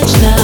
much love.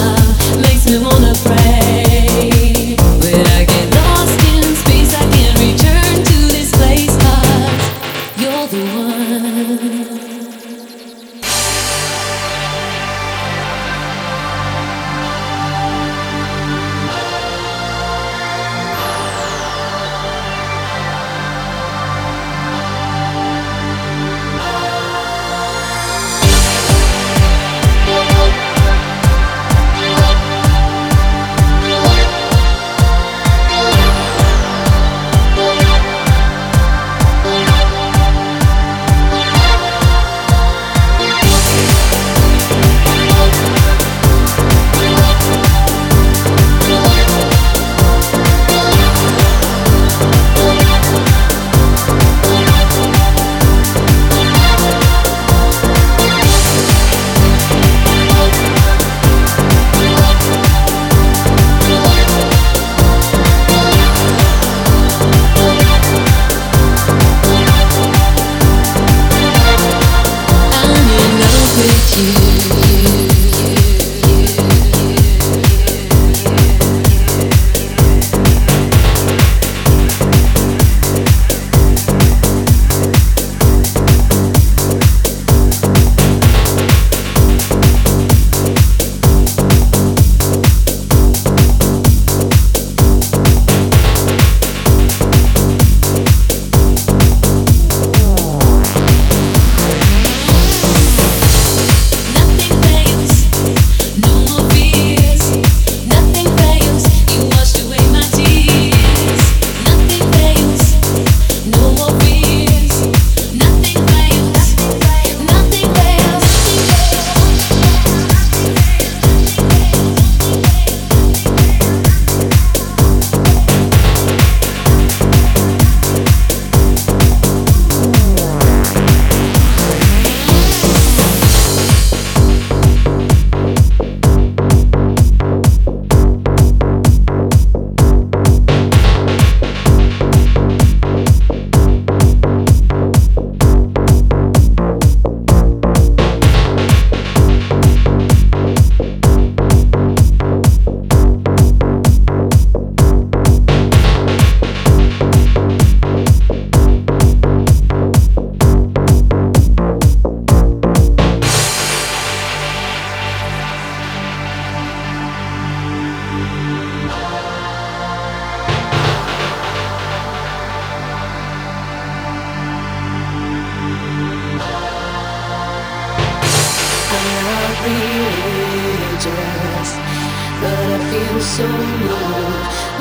been so long.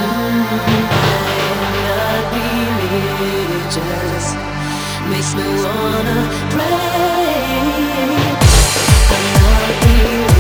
Mm-hmm. Not religious makes me wanna pray. I'm not